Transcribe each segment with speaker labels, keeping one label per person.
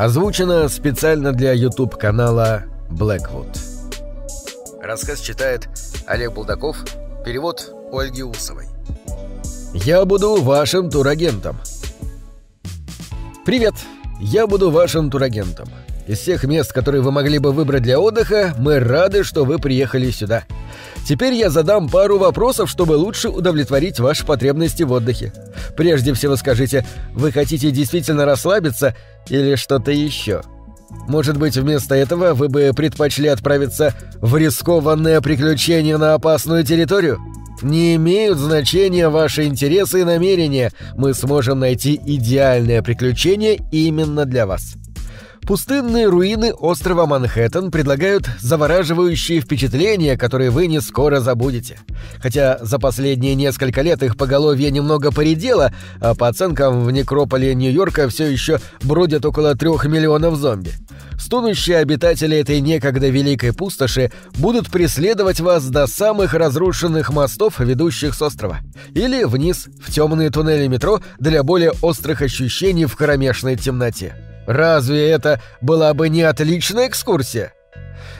Speaker 1: Озвучено специально для YouTube-канала Blackwood. Рассказ читает Олег Булдаков, перевод Ольги Усовой. Я буду вашим турагентом. Привет, я буду вашим турагентом. Из всех мест, которые вы могли бы выбрать для отдыха, мы рады, что вы приехали сюда. Теперь я задам пару вопросов, чтобы лучше удовлетворить ваши потребности в отдыхе. Прежде всего скажите, вы хотите действительно расслабиться или что-то еще? Может быть, вместо этого вы бы предпочли отправиться в рискованное приключение на опасную территорию? Не имеют значения ваши интересы и намерения, мы сможем найти идеальное приключение именно для вас. Пустынные руины острова Манхэттен предлагают завораживающие впечатления, которые вы не скоро забудете. Хотя за последние несколько лет их поголовье немного поредело, а по оценкам в некрополе Нью-Йорка все еще бродят около трех миллионов зомби. Стонущие обитатели этой некогда великой пустоши будут преследовать вас до самых разрушенных мостов, ведущих с острова. Или вниз, в темные туннели метро для более острых ощущений в кромешной темноте. Разве это была бы не отличная экскурсия?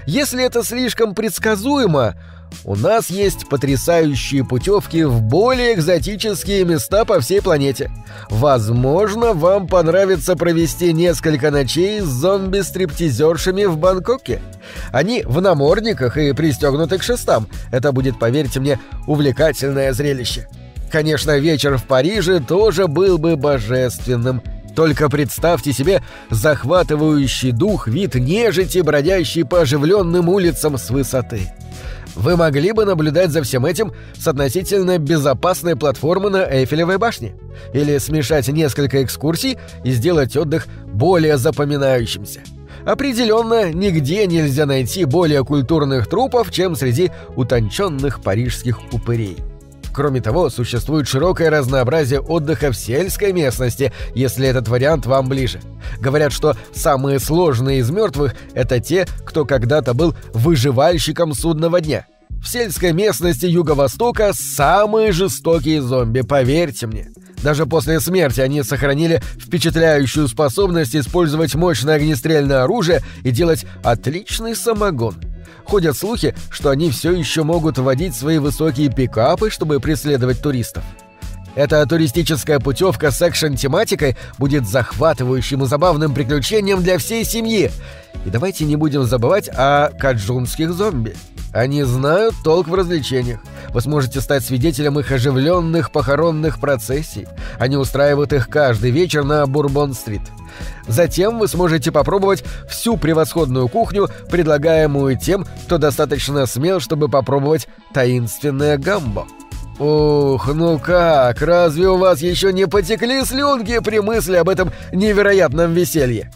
Speaker 1: Если это слишком предсказуемо, у нас есть потрясающие путевки в более экзотические места по всей планете. Возможно, вам понравится провести несколько ночей с зомби-стриптизершами в Бангкоке. Они в намордниках и пристегнуты к шестам. Это будет, поверьте мне, увлекательное зрелище. Конечно, вечер в Париже тоже был бы божественным. Только представьте себе захватывающий дух вид нежити, бродящий по оживленным улицам с высоты. Вы могли бы наблюдать за всем этим с относительно безопасной платформы на Эйфелевой башне. Или смешать несколько экскурсий и сделать отдых более запоминающимся. Определенно, нигде нельзя найти более культурных трупов, чем среди утонченных парижских упырей. Кроме того, существует широкое разнообразие отдыха в сельской местности, если этот вариант вам ближе. Говорят, что самые сложные из мертвых – это те, кто когда-то был выживальщиком судного дня. В сельской местности Юго-Востока самые жестокие зомби, поверьте мне. Даже после смерти они сохранили впечатляющую способность использовать мощное огнестрельное оружие и делать отличный самогон – Ходят слухи, что они все еще могут водить свои высокие пикапы, чтобы преследовать туристов. Эта туристическая путевка с экшен-тематикой будет захватывающим и забавным приключением для всей семьи. И давайте не будем забывать о каджунских зомби. Они знают толк в развлечениях. Вы сможете стать свидетелем их оживленных похоронных процессий. Они устраивают их каждый вечер на Бурбон-стрит. Затем вы сможете попробовать всю превосходную кухню, предлагаемую тем, кто достаточно смел, чтобы попробовать таинственное гамбо. Ух, ну как, разве у вас еще не потекли слюнки при мысли об этом невероятном веселье?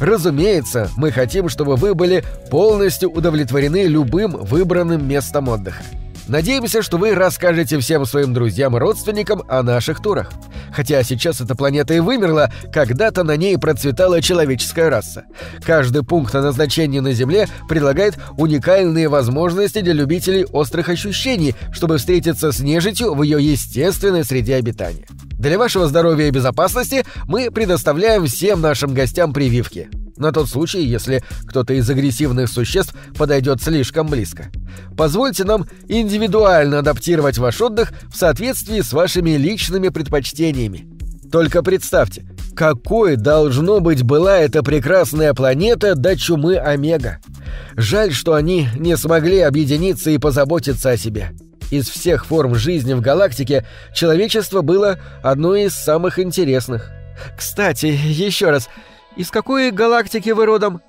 Speaker 1: Разумеется, мы хотим, чтобы вы были полностью удовлетворены любым выбранным местом отдыха. Надеемся, что вы расскажете всем своим друзьям и родственникам о наших турах. Хотя сейчас эта планета и вымерла, когда-то на ней процветала человеческая раса. Каждый пункт назначения на Земле предлагает уникальные возможности для любителей острых ощущений, чтобы встретиться с нежитью в ее естественной среде обитания. Для вашего здоровья и безопасности мы предоставляем всем нашим гостям прививки. На тот случай, если кто-то из агрессивных существ подойдет слишком близко. Позвольте нам индивидуально адаптировать ваш отдых в соответствии с вашими личными предпочтениями. Только представьте, какой должно быть была эта прекрасная планета до чумы Омега. Жаль, что они не смогли объединиться и позаботиться о себе. Из всех форм жизни в галактике человечество было одной из самых интересных. Кстати, еще раз, из какой галактики вы родом?